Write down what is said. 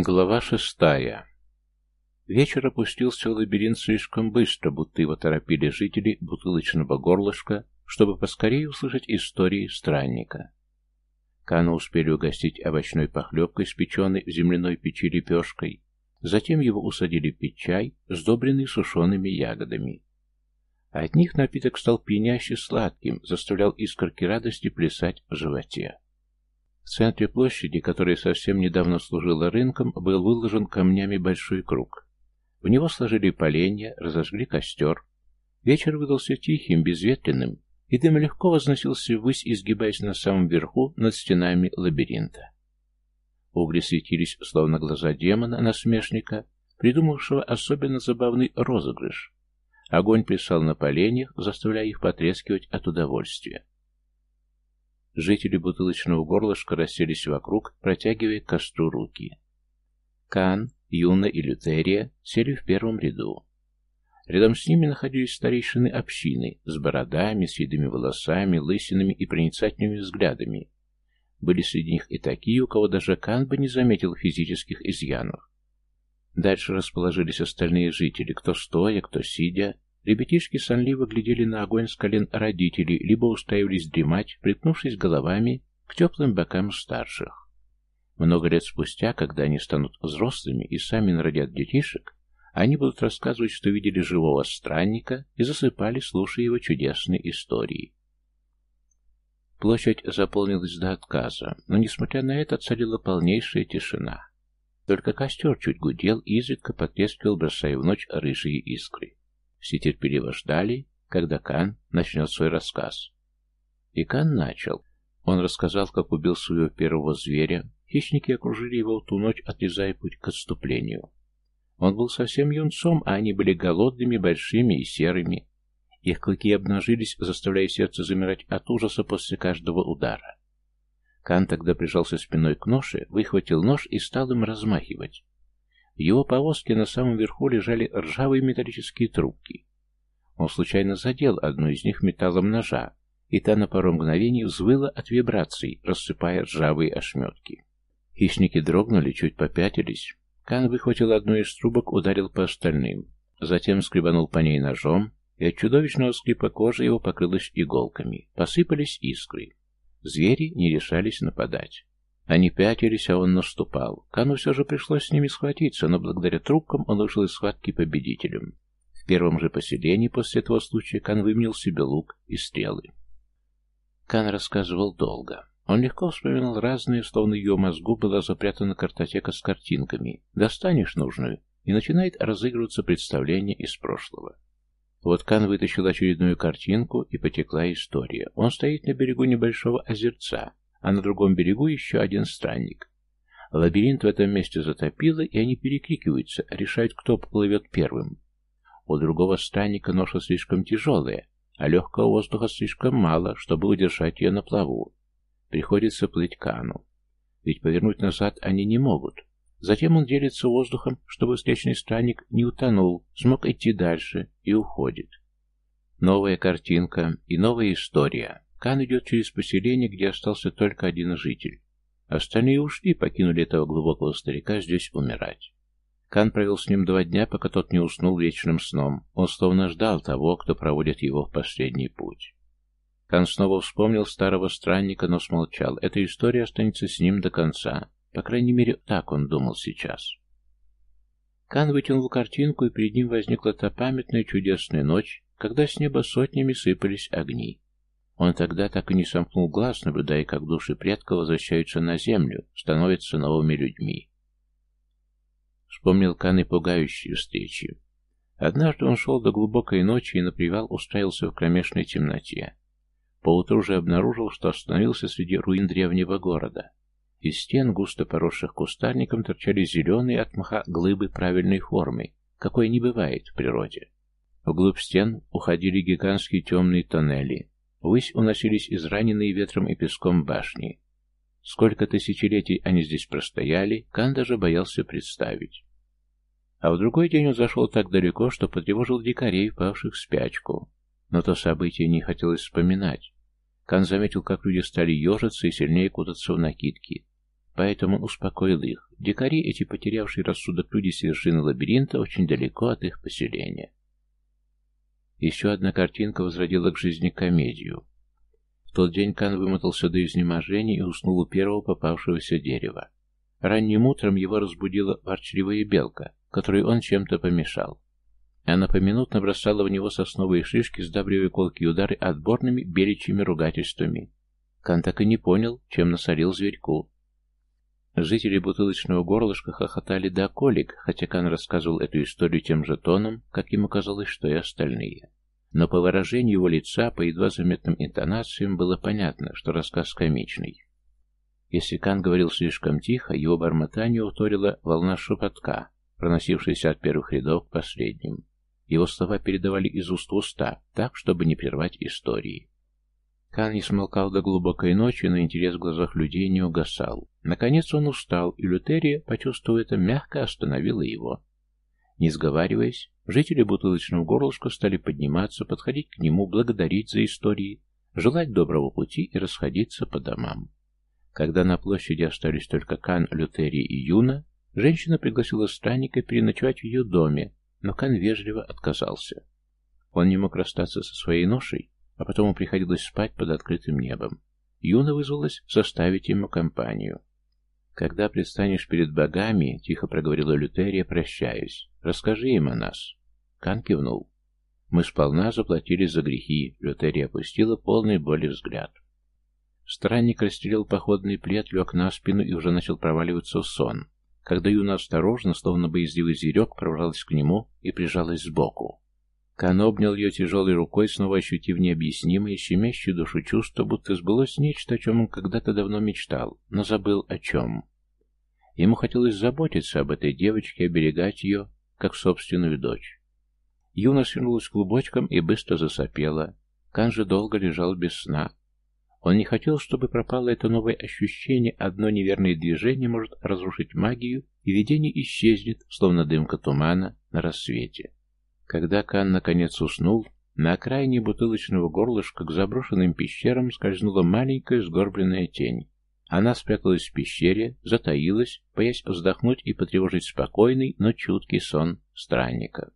Глава шестая. Вечер опустился в лабиринт слишком быстро, будто его торопили жители бутылочного горлышка, чтобы поскорее услышать истории странника. Кану успели угостить овощной похлебкой, спеченной в земляной печи лепешкой. Затем его усадили пить чай, сдобренный сушеными ягодами. От них напиток стал пьяняще сладким, заставлял искорки радости плясать в животе. В центре площади, которая совсем недавно служила рынком, был выложен камнями большой круг. В него сложили поленья, разожгли костер. Вечер выдался тихим, безветренным, и дым легко возносился ввысь, изгибаясь на самом верху над стенами лабиринта. Угли светились, словно глаза демона, насмешника, придумавшего особенно забавный розыгрыш. Огонь плясал на поленьях, заставляя их потрескивать от удовольствия. Жители бутылочного горлышка расселись вокруг, протягивая к костру руки. Кан, Юна и Лютерия сели в первом ряду. Рядом с ними находились старейшины общины, с бородами, седыми волосами, лысинами и проницательными взглядами. Были среди них и такие, у кого даже Кан бы не заметил физических изъянов. Дальше расположились остальные жители, кто стоя, кто сидя, Ребятишки сонливо глядели на огонь с колен родителей, либо устраивались дремать, приткнувшись головами к теплым бокам старших. Много лет спустя, когда они станут взрослыми и сами народят детишек, они будут рассказывать, что видели живого странника и засыпали, слушая его чудесные истории. Площадь заполнилась до отказа, но, несмотря на это, царила полнейшая тишина. Только костер чуть гудел и изредка потрескивал, бросая в ночь рыжие искры. Все терпеливо ждали, когда Кан начнет свой рассказ. И Кан начал. Он рассказал, как убил своего первого зверя. Хищники окружили его в ту ночь, отрезая путь к отступлению. Он был совсем юнцом, а они были голодными, большими и серыми. Их клыки обнажились, заставляя сердце замирать от ужаса после каждого удара. Кан тогда прижался спиной к ноше, выхватил нож и стал им размахивать. Его повозке на самом верху лежали ржавые металлические трубки. Он случайно задел одну из них металлом ножа, и та на пару мгновений взвыла от вибраций, рассыпая ржавые ошметки. Хищники дрогнули, чуть попятились. Кан выхватил одну из трубок, ударил по остальным. Затем скребанул по ней ножом, и от чудовищного скрипа кожи его покрылась иголками. Посыпались искры. Звери не решались нападать. Они пятились, а он наступал. Кану все же пришлось с ними схватиться, но благодаря трубкам он вышел из схватки победителем. В первом же поселении после этого случая Кан выменил себе лук и стрелы. Кан рассказывал долго. Он легко вспоминал разные, словно ее мозгу была запрятана картотека с картинками. Достанешь нужную, и начинает разыгрываться представление из прошлого. Вот Кан вытащил очередную картинку, и потекла история. Он стоит на берегу небольшого озерца, а на другом берегу еще один странник. Лабиринт в этом месте затопило, и они перекрикиваются, решают, кто поплывет первым. У другого странника ноша слишком тяжелая, а легкого воздуха слишком мало, чтобы удержать ее на плаву. Приходится плыть кану. Ведь повернуть назад они не могут. Затем он делится воздухом, чтобы встречный странник не утонул, смог идти дальше и уходит. Новая картинка и новая история. Кан идет через поселение, где остался только один житель. Остальные ушли, покинули этого глубокого старика здесь умирать. Кан провел с ним два дня, пока тот не уснул вечным сном. Он словно ждал того, кто проводит его в последний путь. Кан снова вспомнил старого странника, но смолчал. Эта история останется с ним до конца. По крайней мере, так он думал сейчас. Кан вытянул картинку, и перед ним возникла та памятная чудесная ночь, когда с неба сотнями сыпались огни. Он тогда так и не сомкнул глаз, наблюдая, как души предков возвращаются на землю, становятся новыми людьми. Вспомнил Кан и пугающие встречи. Однажды он шел до глубокой ночи и на привал устроился в кромешной темноте. Поутру уже обнаружил, что остановился среди руин древнего города. Из стен, густо поросших кустарником, торчали зеленые от мха глыбы правильной формы, какой не бывает в природе. Вглубь стен уходили гигантские темные тоннели, Ввысь уносились израненные ветром и песком башни. Сколько тысячелетий они здесь простояли, Кан даже боялся представить. А в другой день он зашел так далеко, что потревожил дикарей, павших в спячку. Но то событие не хотелось вспоминать. Кан заметил, как люди стали ежиться и сильнее кутаться в накидки. поэтому он успокоил их. Дикари, эти потерявшие рассудок люди с вершины лабиринта, очень далеко от их поселения. Еще одна картинка возродила к жизни комедию. В тот день Кан вымотался до изнеможения и уснул у первого попавшегося дерева. Ранним утром его разбудила ворчливая белка, которой он чем-то помешал. Она поминутно бросала в него сосновые шишки, сдабривая колкие удары отборными беличьими ругательствами. Кан так и не понял, чем насорил зверьку. Жители бутылочного горлышка хохотали до колик, хотя Кан рассказывал эту историю тем же тоном, как ему казалось, что и остальные. Но по выражению его лица, по едва заметным интонациям, было понятно, что рассказ комичный. Если Кан говорил слишком тихо, его бормотание уторила волна шепотка, проносившаяся от первых рядов к последним. Его слова передавали из уст в уста, так, чтобы не прервать истории. Кан не смолкал до глубокой ночи, но интерес в глазах людей не угасал. Наконец он устал, и Лютерия, почувствовав это, мягко остановила его. Не сговариваясь, жители бутылочного горлышка стали подниматься, подходить к нему, благодарить за истории, желать доброго пути и расходиться по домам. Когда на площади остались только Кан, Лютерия и Юна, женщина пригласила странника переночевать в ее доме, но Кан вежливо отказался. Он не мог расстаться со своей ношей, а потому приходилось спать под открытым небом. Юна вызвалась составить ему компанию. «Когда предстанешь перед богами», — тихо проговорила Лютерия, прощаясь, — «расскажи им о нас». Кан кивнул. «Мы сполна заплатили за грехи», — Лютерия опустила полный боли взгляд. Странник расстелил походный плед, лег на спину и уже начал проваливаться в сон, когда Юна осторожно, словно боязливый зверек, пробралась к нему и прижалась сбоку. Кан обнял ее тяжелой рукой, снова ощутив необъяснимое, щемящее душу чувство, будто сбылось нечто, о чем он когда-то давно мечтал, но забыл о чем. Ему хотелось заботиться об этой девочке, оберегать ее, как собственную дочь. Юна свернулась клубочком и быстро засопела. Кан же долго лежал без сна, он не хотел, чтобы пропало это новое ощущение, одно неверное движение может разрушить магию, и видение исчезнет, словно дымка тумана на рассвете. Когда Кан наконец уснул, на окраине бутылочного горлышка к заброшенным пещерам скользнула маленькая сгорбленная тень. Она спряталась в пещере, затаилась, боясь вздохнуть и потревожить спокойный, но чуткий сон странника.